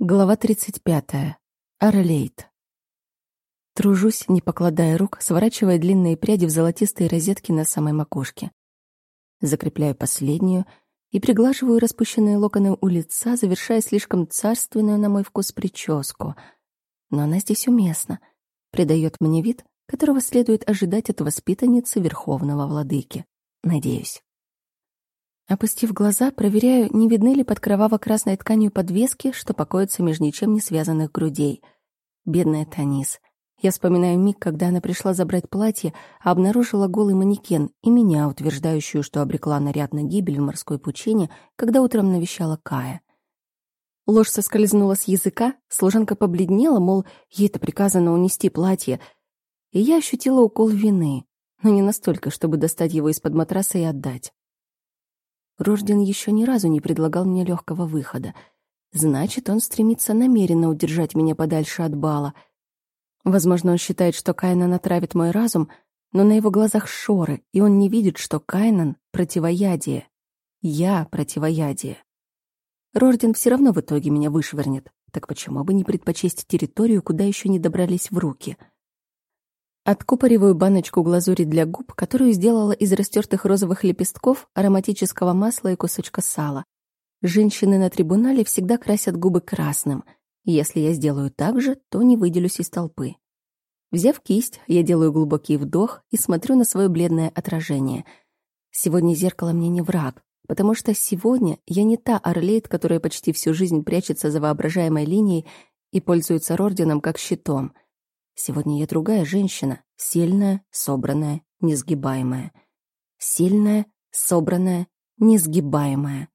Глава 35. Орлейт. Тружусь, не покладая рук, сворачивая длинные пряди в золотистые розетки на самой макушке. Закрепляю последнюю и приглаживаю распущенные локоны у лица, завершая слишком царственную, на мой вкус, прическу. Но она здесь уместна, придает мне вид, которого следует ожидать от воспитанницы Верховного Владыки. Надеюсь. Опустив глаза, проверяю, не видны ли под кроваво-красной тканью подвески, что покоятся между ничем не связанных грудей. Бедная Танис. Я вспоминаю миг, когда она пришла забрать платье, а обнаружила голый манекен и меня, утверждающую, что обрекла наряд на гибель в морской пучине, когда утром навещала Кая. Ложь соскользнула с языка, служанка побледнела, мол, ей-то приказано унести платье, и я ощутила укол вины, но не настолько, чтобы достать его из-под матраса и отдать. Рожден еще ни разу не предлагал мне легкого выхода. Значит, он стремится намеренно удержать меня подальше от бала. Возможно, он считает, что Кайнан отравит мой разум, но на его глазах шоры, и он не видит, что Кайнан — противоядие. Я — противоядие. Рожден все равно в итоге меня вышвырнет. Так почему бы не предпочесть территорию, куда еще не добрались в руки — Откупориваю баночку глазури для губ, которую сделала из растертых розовых лепестков, ароматического масла и кусочка сала. Женщины на трибунале всегда красят губы красным. Если я сделаю так же, то не выделюсь из толпы. Взяв кисть, я делаю глубокий вдох и смотрю на свое бледное отражение. Сегодня зеркало мне не враг, потому что сегодня я не та орлейт, которая почти всю жизнь прячется за воображаемой линией и пользуется Рорденом как щитом — Сегодня я другая женщина, сильная, собранная, несгибаемая. Сильная, собранная, несгибаемая.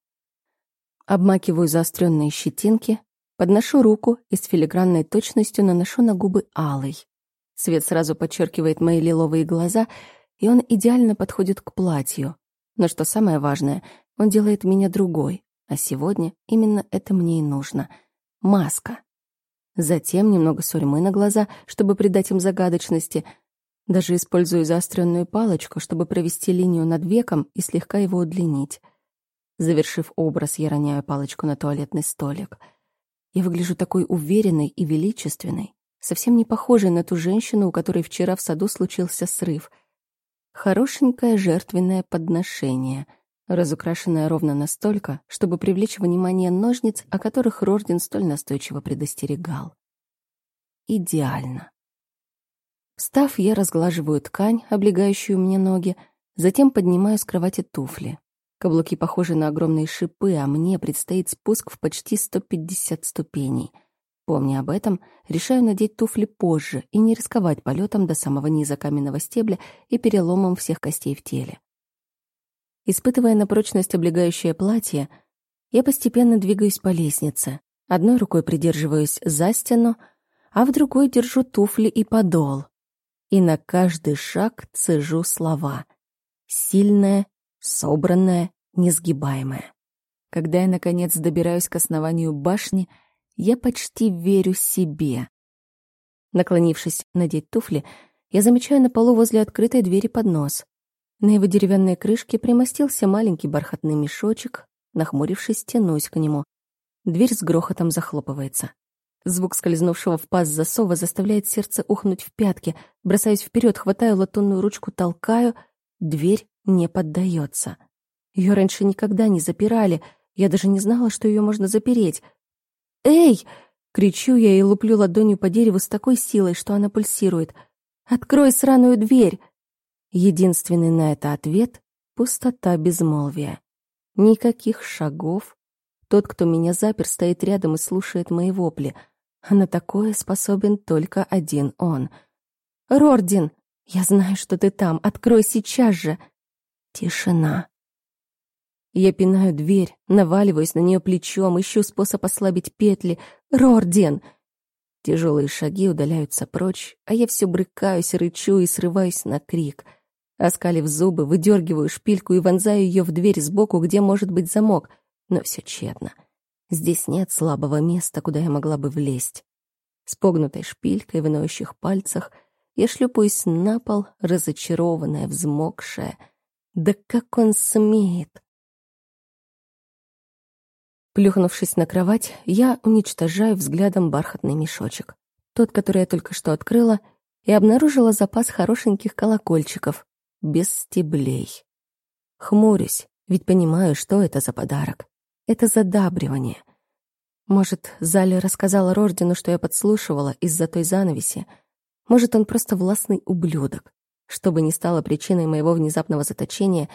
Обмакиваю заостренные щетинки, подношу руку и с филигранной точностью наношу на губы алый. Свет сразу подчеркивает мои лиловые глаза, и он идеально подходит к платью. Но что самое важное, он делает меня другой, а сегодня именно это мне и нужно. Маска. Затем немного сурьмы на глаза, чтобы придать им загадочности. Даже использую заостренную палочку, чтобы провести линию над веком и слегка его удлинить. Завершив образ, я роняю палочку на туалетный столик. Я выгляжу такой уверенной и величественной, совсем не похожей на ту женщину, у которой вчера в саду случился срыв. Хорошенькое жертвенное подношение — разукрашенная ровно настолько, чтобы привлечь внимание ножниц, о которых Рордин столь настойчиво предостерегал. Идеально. Встав, я разглаживаю ткань, облегающую мне ноги, затем поднимаю с кровати туфли. Каблуки похожи на огромные шипы, а мне предстоит спуск в почти 150 ступеней. Помня об этом, решаю надеть туфли позже и не рисковать полетом до самого низа каменного стебля и переломом всех костей в теле. Испытывая на прочность облегающее платье, я постепенно двигаюсь по лестнице. Одной рукой придерживаюсь за стену, а в другой держу туфли и подол. И на каждый шаг цежу слова. Сильная, собранная, несгибаемая. Когда я, наконец, добираюсь к основанию башни, я почти верю себе. Наклонившись надеть туфли, я замечаю на полу возле открытой двери поднос. На его деревянной крышке примостился маленький бархатный мешочек. Нахмурившись, тянусь к нему. Дверь с грохотом захлопывается. Звук скользнувшего в паз засова заставляет сердце ухнуть в пятки. Бросаюсь вперед, хватаю латунную ручку, толкаю. Дверь не поддается. Ее раньше никогда не запирали. Я даже не знала, что ее можно запереть. «Эй!» — кричу я и луплю ладонью по дереву с такой силой, что она пульсирует. «Открой сраную дверь!» Единственный на это ответ — пустота безмолвия. Никаких шагов. Тот, кто меня запер, стоит рядом и слушает мои вопли. А на такое способен только один он. «Рордин! Я знаю, что ты там! Открой сейчас же!» Тишина. Я пинаю дверь, наваливаюсь на нее плечом, ищу способ ослабить петли. «Рордин!» Тяжелые шаги удаляются прочь, а я все брыкаюсь, рычу и срываюсь на крик — Оскалив зубы, выдергиваю шпильку и вонзаю ее в дверь сбоку, где может быть замок. Но все тщетно. Здесь нет слабого места, куда я могла бы влезть. С погнутой шпилькой в ноющих пальцах я шлепаюсь на пол, разочарованная, взмокшая. Да как он смеет! Плюхнувшись на кровать, я уничтожаю взглядом бархатный мешочек. Тот, который я только что открыла, и обнаружила запас хорошеньких колокольчиков, без стеблей. Хмурюсь, ведь понимаю, что это за подарок. Это задабривание. Может, Заля рассказала Рождину, что я подслушивала из-за той занавеси. Может, он просто властный ублюдок. Что бы ни стало причиной моего внезапного заточения,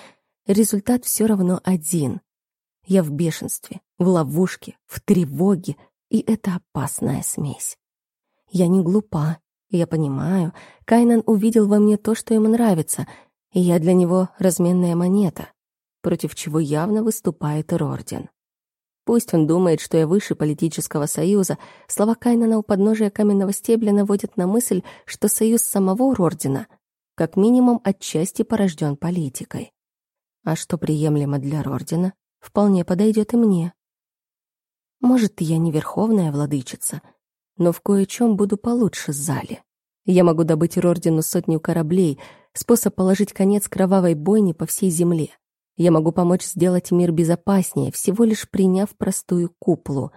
результат все равно один. Я в бешенстве, в ловушке, в тревоге, и это опасная смесь. Я не глупа, я понимаю, Кайнан увидел во мне то, что ему нравится, и я для него разменная монета, против чего явно выступает Рорден. Пусть он думает, что я выше политического союза, слова Кайнана у подножия каменного стебля наводят на мысль, что союз самого Рордена как минимум отчасти порожден политикой. А что приемлемо для Рордена, вполне подойдет и мне. Может, я не верховная владычица, но в кое-чем буду получше Зали. Я могу добыть Рордену сотню кораблей, способ положить конец кровавой бойне по всей земле. Я могу помочь сделать мир безопаснее, всего лишь приняв простую куплу.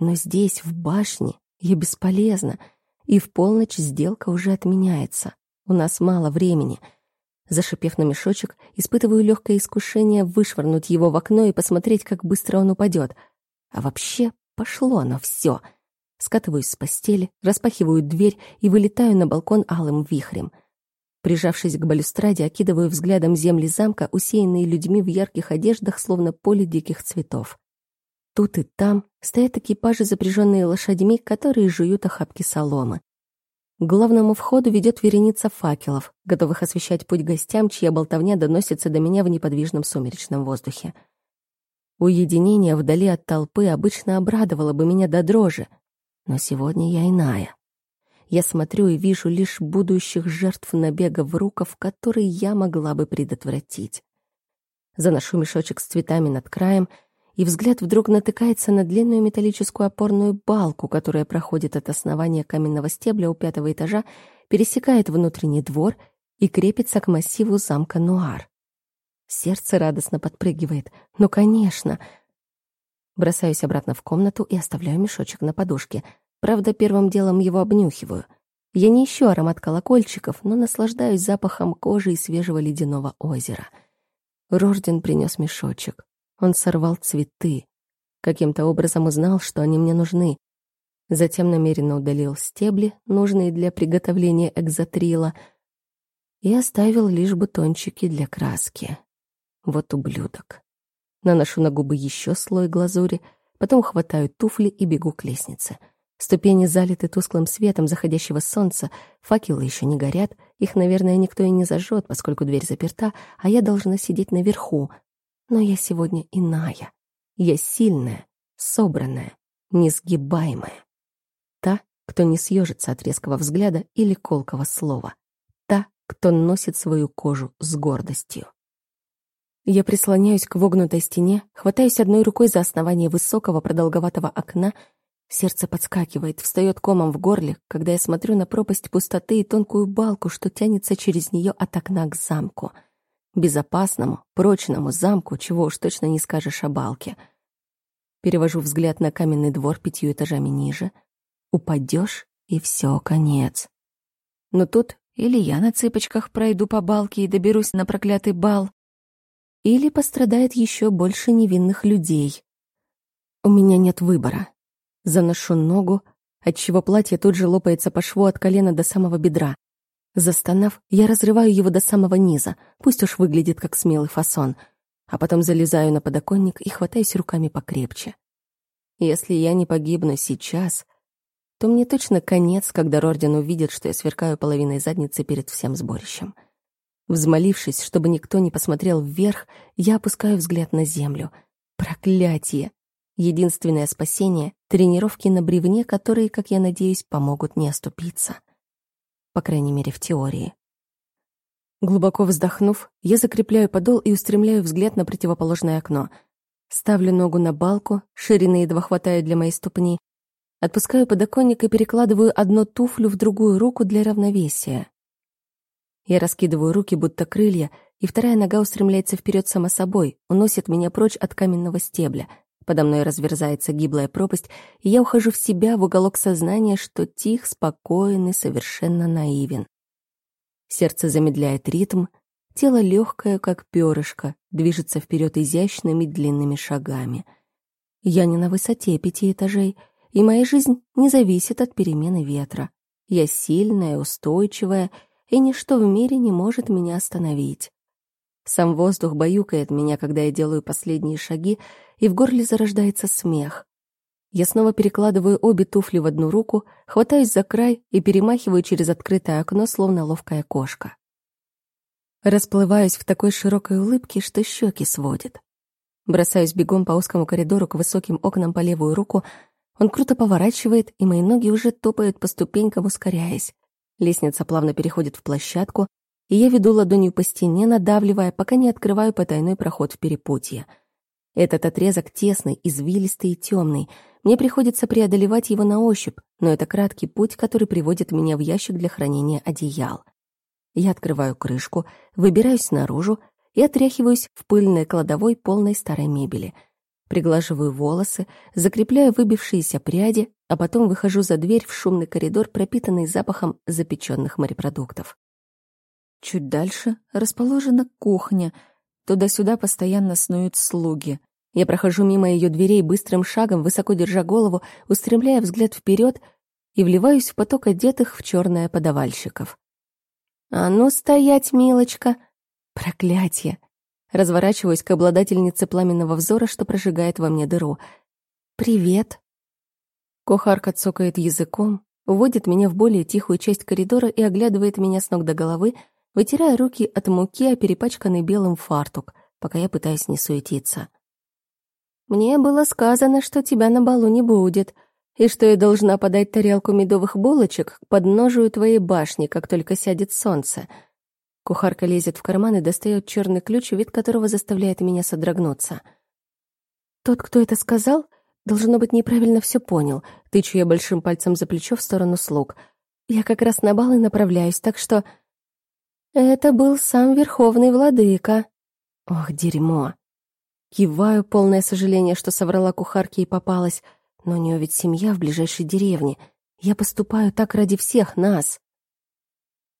Но здесь, в башне, я бесполезна, и в полночь сделка уже отменяется. У нас мало времени — Зашипев на мешочек, испытываю легкое искушение вышвырнуть его в окно и посмотреть, как быстро он упадет. А вообще пошло оно все. Скатываюсь с постели, распахиваю дверь и вылетаю на балкон алым вихрем. Прижавшись к балюстраде, окидываю взглядом земли замка, усеянные людьми в ярких одеждах, словно поле диких цветов. Тут и там стоят экипажи, запряженные лошадьми, которые жуют охапки соломы. К главному входу ведет вереница факелов, готовых освещать путь гостям, чья болтовня доносится до меня в неподвижном сумеречном воздухе. Уединение вдали от толпы обычно обрадовало бы меня до дрожи, но сегодня я иная. Я смотрю и вижу лишь будущих жертв набега в руков, которые я могла бы предотвратить. Заношу мешочек с цветами над краем — и взгляд вдруг натыкается на длинную металлическую опорную балку, которая проходит от основания каменного стебля у пятого этажа, пересекает внутренний двор и крепится к массиву замка Нуар. Сердце радостно подпрыгивает. «Ну, конечно!» Бросаюсь обратно в комнату и оставляю мешочек на подушке. Правда, первым делом его обнюхиваю. Я не ищу аромат колокольчиков, но наслаждаюсь запахом кожи и свежего ледяного озера. Рожден принес мешочек. Он сорвал цветы. Каким-то образом узнал, что они мне нужны. Затем намеренно удалил стебли, нужные для приготовления экзотрила, и оставил лишь бутончики для краски. Вот ублюдок. Наношу на губы еще слой глазури, потом хватаю туфли и бегу к лестнице. Ступени залиты тусклым светом заходящего солнца, факелы еще не горят, их, наверное, никто и не зажжет, поскольку дверь заперта, а я должна сидеть наверху, но я сегодня иная. Я сильная, собранная, несгибаемая. Та, кто не съежится от резкого взгляда или колкого слова. Та, кто носит свою кожу с гордостью. Я прислоняюсь к вогнутой стене, хватаюсь одной рукой за основание высокого продолговатого окна, сердце подскакивает, встает комом в горле, когда я смотрю на пропасть пустоты и тонкую балку, что тянется через нее от окна к замку — безопасному, прочному замку, чего уж точно не скажешь о балке. Перевожу взгляд на каменный двор пятью этажами ниже. Упадешь, и все, конец. Но тут или я на цыпочках пройду по балке и доберусь на проклятый бал, или пострадает еще больше невинных людей. У меня нет выбора. Заношу ногу, отчего платье тут же лопается по шву от колена до самого бедра. Застонав, я разрываю его до самого низа, пусть уж выглядит как смелый фасон, а потом залезаю на подоконник и хватаюсь руками покрепче. Если я не погибну сейчас, то мне точно конец, когда Рорден увидит, что я сверкаю половиной задницы перед всем сборищем. Взмолившись, чтобы никто не посмотрел вверх, я опускаю взгляд на землю. Проклятие! Единственное спасение — тренировки на бревне, которые, как я надеюсь, помогут не оступиться по крайней мере, в теории. Глубоко вздохнув, я закрепляю подол и устремляю взгляд на противоположное окно. Ставлю ногу на балку, ширины едва хватает для моей ступни, отпускаю подоконник и перекладываю одну туфлю в другую руку для равновесия. Я раскидываю руки, будто крылья, и вторая нога устремляется вперед сама собой, уносит меня прочь от каменного стебля. Подо мной разверзается гиблая пропасть, и я ухожу в себя, в уголок сознания, что тих, спокоен и совершенно наивен. Сердце замедляет ритм, тело легкое, как перышко, движется вперед изящными длинными шагами. Я не на высоте пяти этажей, и моя жизнь не зависит от перемены ветра. Я сильная, устойчивая, и ничто в мире не может меня остановить. Сам воздух баюкает меня, когда я делаю последние шаги, и в горле зарождается смех. Я снова перекладываю обе туфли в одну руку, хватаюсь за край и перемахиваю через открытое окно, словно ловкая кошка. Расплываюсь в такой широкой улыбке, что щеки сводит. Бросаюсь бегом по узкому коридору к высоким окнам по левую руку. Он круто поворачивает, и мои ноги уже топают по ступенькам, ускоряясь. Лестница плавно переходит в площадку, и я веду ладонью по стене, надавливая, пока не открываю потайной проход в перепутье. Этот отрезок тесный, извилистый и темный. Мне приходится преодолевать его на ощупь, но это краткий путь, который приводит меня в ящик для хранения одеял. Я открываю крышку, выбираюсь наружу и отряхиваюсь в пыльной кладовой полной старой мебели. Приглаживаю волосы, закрепляю выбившиеся пряди, а потом выхожу за дверь в шумный коридор, пропитанный запахом запеченных морепродуктов. Чуть дальше расположена кухня. Туда-сюда постоянно снуют слуги. Я прохожу мимо ее дверей быстрым шагом, высоко держа голову, устремляя взгляд вперед и вливаюсь в поток одетых в черное подавальщиков. «А ну стоять, милочка!» Проклятие! Разворачиваюсь к обладательнице пламенного взора, что прожигает во мне дыру. «Привет!» Кухарка цокает языком, уводит меня в более тихую часть коридора и оглядывает меня с ног до головы, вытирая руки от муки о перепачканный белым фартук, пока я пытаюсь не суетиться. «Мне было сказано, что тебя на балу не будет, и что я должна подать тарелку медовых булочек к подножию твоей башни, как только сядет солнце». Кухарка лезет в карман и достает черный ключ, вид которого заставляет меня содрогнуться. «Тот, кто это сказал, должно быть, неправильно все понял», тычу я большим пальцем за плечо в сторону слуг. «Я как раз на бал и направляюсь, так что...» Это был сам Верховный Владыка. Ох, дерьмо. Киваю, полное сожаление, что соврала кухарке и попалась. Но у нее ведь семья в ближайшей деревне. Я поступаю так ради всех нас.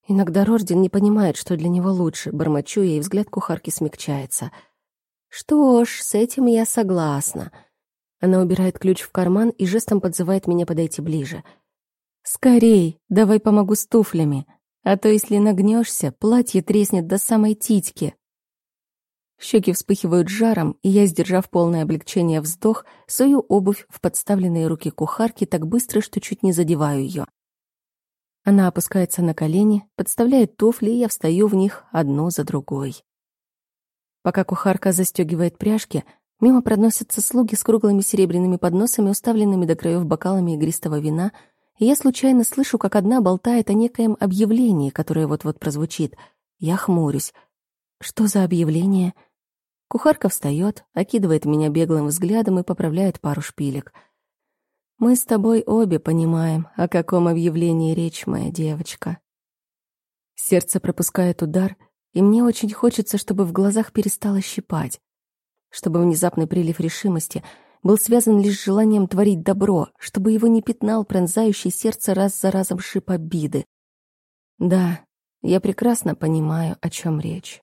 Иногда Рожден не понимает, что для него лучше. Бормочу я, и взгляд кухарки смягчается. Что ж, с этим я согласна. Она убирает ключ в карман и жестом подзывает меня подойти ближе. «Скорей, давай помогу с туфлями». А то, если нагнешься, платье треснет до самой титьки. Щеки вспыхивают жаром, и я, сдержав полное облегчение вздох, сую обувь в подставленные руки кухарки так быстро, что чуть не задеваю ее. Она опускается на колени, подставляет туфли, и я встаю в них одну за другой. Пока кухарка застегивает пряжки, мимо проносятся слуги с круглыми серебряными подносами, уставленными до краев бокалами игристого вина — и я случайно слышу, как одна болтает о некоем объявлении, которое вот-вот прозвучит. Я хмурюсь. Что за объявление? Кухарка встает, окидывает меня беглым взглядом и поправляет пару шпилек. Мы с тобой обе понимаем, о каком объявлении речь, моя девочка. Сердце пропускает удар, и мне очень хочется, чтобы в глазах перестало щипать, чтобы внезапный прилив решимости — был связан лишь с желанием творить добро, чтобы его не пятнал пронзающий сердце раз за разом шип обиды. Да, я прекрасно понимаю, о чем речь.